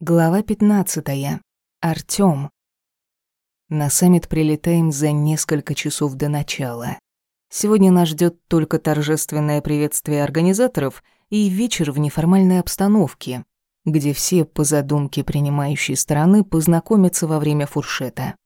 Глава 15. Артём. На саммит прилетаем за несколько часов до начала. Сегодня нас ждёт только торжественное приветствие организаторов и вечер в неформальной обстановке, где все по задумке принимающей стороны познакомятся во время фуршета.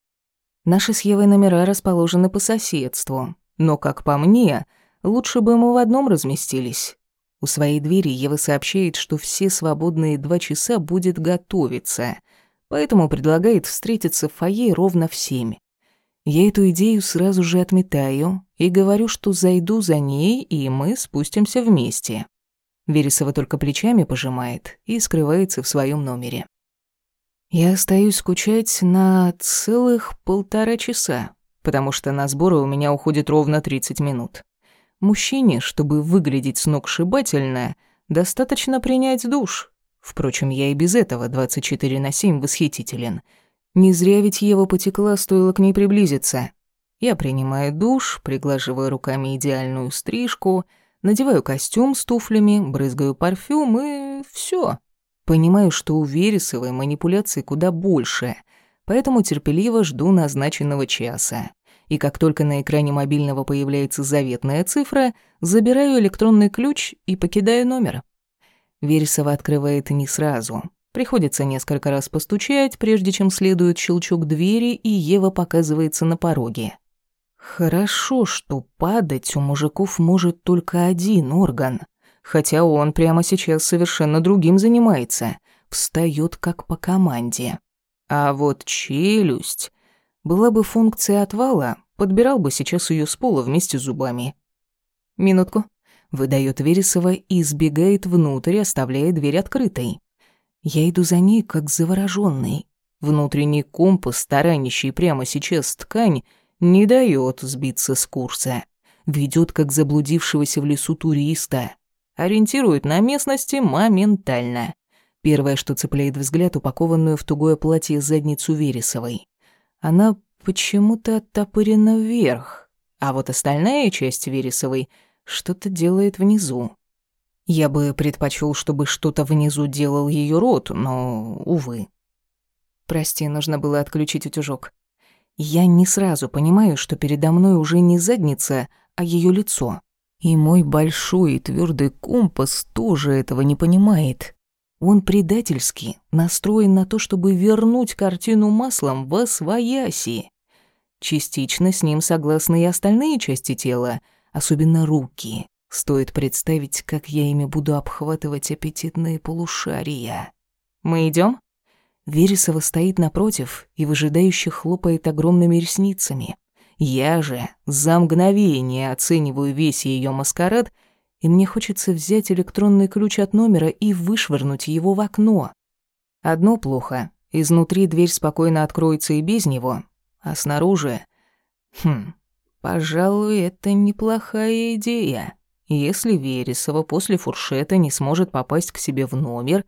Наши с Евой номера расположены по соседству, но, как по мне, лучше бы мы в одном разместились. У своей двери Ева сообщает, что все свободные два часа будет готовиться, поэтому предлагает встретиться в фойе ровно в семь. Я эту идею сразу же отметаю и говорю, что зайду за ней, и мы спустимся вместе. Вересова только плечами пожимает и скрывается в своем номере. Я остаюсь скучать на целых полтора часа, потому что на сборы у меня уходит ровно 30 минут. Мужчине, чтобы выглядеть сногсшибательно, достаточно принять душ. Впрочем, я и без этого 24 на 7 восхитителен. Не зря ведь Ева потекла, стоило к ней приблизиться. Я принимаю душ, приглаживаю руками идеальную стрижку, надеваю костюм с туфлями, брызгаю парфюм и все. Понимаю, что у Вересовой манипуляций куда больше, поэтому терпеливо жду назначенного часа и как только на экране мобильного появляется заветная цифра, забираю электронный ключ и покидаю номер. Вересова открывает не сразу. Приходится несколько раз постучать, прежде чем следует щелчок двери, и Ева показывается на пороге. Хорошо, что падать у мужиков может только один орган, хотя он прямо сейчас совершенно другим занимается, встает как по команде. А вот челюсть была бы функция отвала, подбирал бы сейчас ее с пола вместе с зубами. «Минутку», — выдает Вересова и сбегает внутрь, оставляя дверь открытой. Я иду за ней, как заворожённый. Внутренний компас, таранящий прямо сейчас ткань, не дает сбиться с курса. Ведет как заблудившегося в лесу туриста. Ориентирует на местности моментально. Первое, что цепляет взгляд, упакованную в тугое платье задницу Вересовой. Она почему-то оттопырена вверх, а вот остальная часть Вересовой что-то делает внизу. Я бы предпочел, чтобы что-то внизу делал ее рот, но, увы. Прости, нужно было отключить утюжок. Я не сразу понимаю, что передо мной уже не задница, а ее лицо. И мой большой и твердый компас тоже этого не понимает. Он предательски настроен на то, чтобы вернуть картину маслом во свояси. Частично с ним согласны и остальные части тела, особенно руки. Стоит представить, как я ими буду обхватывать аппетитные полушария. «Мы идем? Вересова стоит напротив и выжидающе хлопает огромными ресницами. Я же за мгновение оцениваю весь ее маскарад — и мне хочется взять электронный ключ от номера и вышвырнуть его в окно. Одно плохо. Изнутри дверь спокойно откроется и без него, а снаружи... Хм, пожалуй, это неплохая идея. Если Вересова после фуршета не сможет попасть к себе в номер,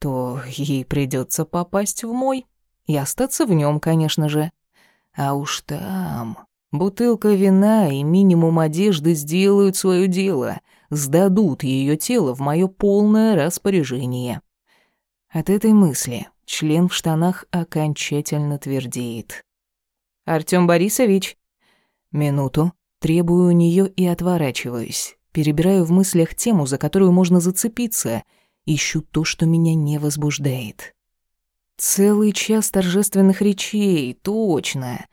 то ей придется попасть в мой. И остаться в нем, конечно же. А уж там... Бутылка вина и минимум одежды сделают свое дело, сдадут ее тело в мое полное распоряжение. От этой мысли член в штанах окончательно твердеет. «Артём Борисович?» Минуту. Требую у нее и отворачиваюсь. Перебираю в мыслях тему, за которую можно зацепиться. Ищу то, что меня не возбуждает. Целый час торжественных речей, точно.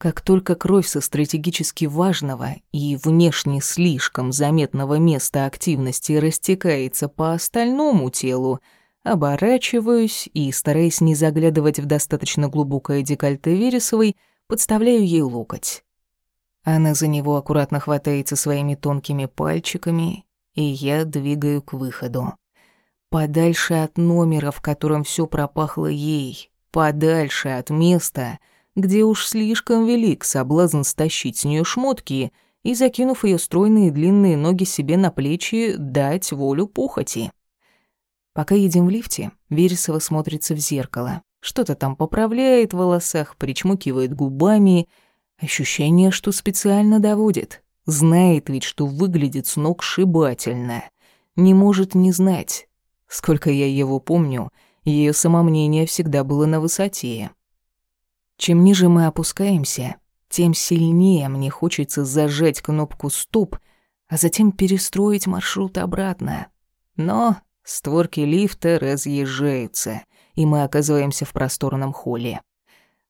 Как только кровь со стратегически важного и внешне слишком заметного места активности растекается по остальному телу, оборачиваюсь и, стараясь не заглядывать в достаточно глубокое декольте Вересовой, подставляю ей локоть. Она за него аккуратно хватается своими тонкими пальчиками, и я двигаю к выходу. Подальше от номера, в котором все пропахло ей, подальше от места — где уж слишком велик соблазн стащить с нее шмотки и, закинув ее стройные длинные ноги себе на плечи, дать волю похоти. Пока едем в лифте, Вересова смотрится в зеркало. Что-то там поправляет в волосах, причмокивает губами. Ощущение, что специально доводит. Знает ведь, что выглядит с ног шибательно. Не может не знать. Сколько я его помню, Ее самомнение всегда было на высоте. Чем ниже мы опускаемся, тем сильнее мне хочется зажать кнопку «Стоп», а затем перестроить маршрут обратно. Но створки лифта разъезжаются, и мы оказываемся в просторном холле.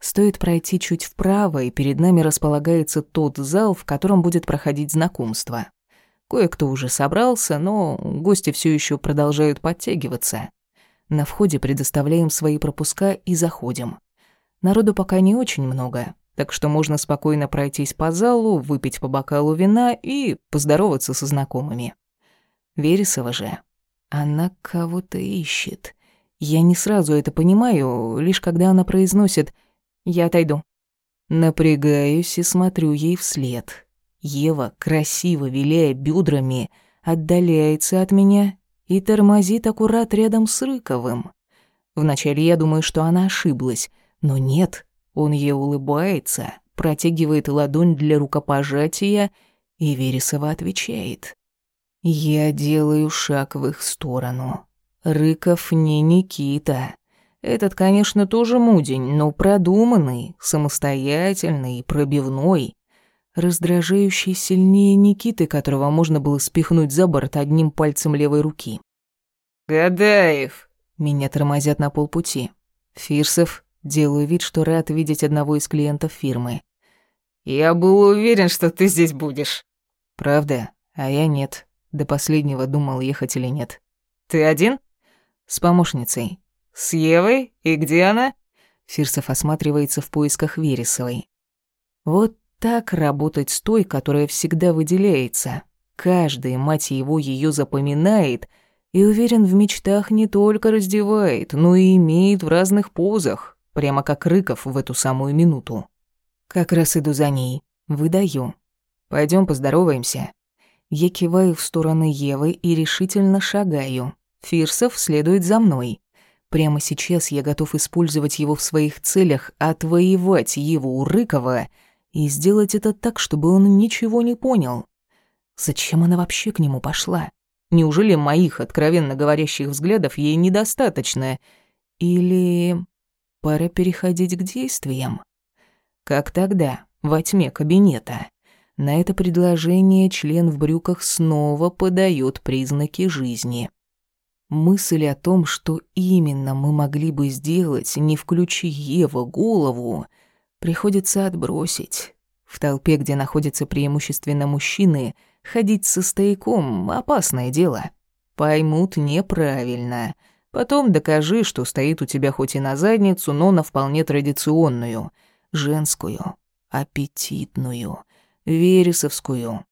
Стоит пройти чуть вправо, и перед нами располагается тот зал, в котором будет проходить знакомство. Кое-кто уже собрался, но гости все еще продолжают подтягиваться. На входе предоставляем свои пропуска и заходим. Народу пока не очень много, так что можно спокойно пройтись по залу, выпить по бокалу вина и поздороваться со знакомыми. Вересова же. Она кого-то ищет. Я не сразу это понимаю, лишь когда она произносит «Я отойду». Напрягаюсь и смотрю ей вслед. Ева, красиво виляя бедрами, отдаляется от меня и тормозит аккурат рядом с Рыковым. Вначале я думаю, что она ошиблась, но нет, он ей улыбается, протягивает ладонь для рукопожатия, и Вересова отвечает. Я делаю шаг в их сторону. Рыков не Никита. Этот, конечно, тоже мудень, но продуманный, самостоятельный, пробивной. Раздражающий сильнее Никиты, которого можно было спихнуть за борт одним пальцем левой руки. «Гадаев!» Меня тормозят на полпути. Фирсов, делаю вид, что рад видеть одного из клиентов фирмы. «Я был уверен, что ты здесь будешь». «Правда? А я нет. До последнего думал, ехать или нет». «Ты один?» «С помощницей». «С Евой? И где она?» Фирсов осматривается в поисках Вересовой. Вот так работать с той, которая всегда выделяется. Каждый, мать его, ее запоминает и, уверен, в мечтах не только раздевает, но и имеет в разных позах, прямо как Рыков в эту самую минуту. Как раз иду за ней, выдаю. Пойдем поздороваемся. Я киваю в сторону Евы и решительно шагаю. Фирсов следует за мной. Прямо сейчас я готов использовать его в своих целях, отвоевать его у Рыкова и сделать это так, чтобы он ничего не понял. Зачем она вообще к нему пошла? Неужели моих откровенно говорящих взглядов ей недостаточно? Или пора переходить к действиям? Как тогда, во тьме кабинета? На это предложение член в брюках снова подает признаки жизни. Мысль о том, что именно мы могли бы сделать, не включи Ева голову, приходится отбросить. В толпе, где находятся преимущественно мужчины, ходить со стояком — опасное дело. Поймут неправильно. Потом докажи, что стоит у тебя хоть и на задницу, но на вполне традиционную, женскую, аппетитную — вересовскую.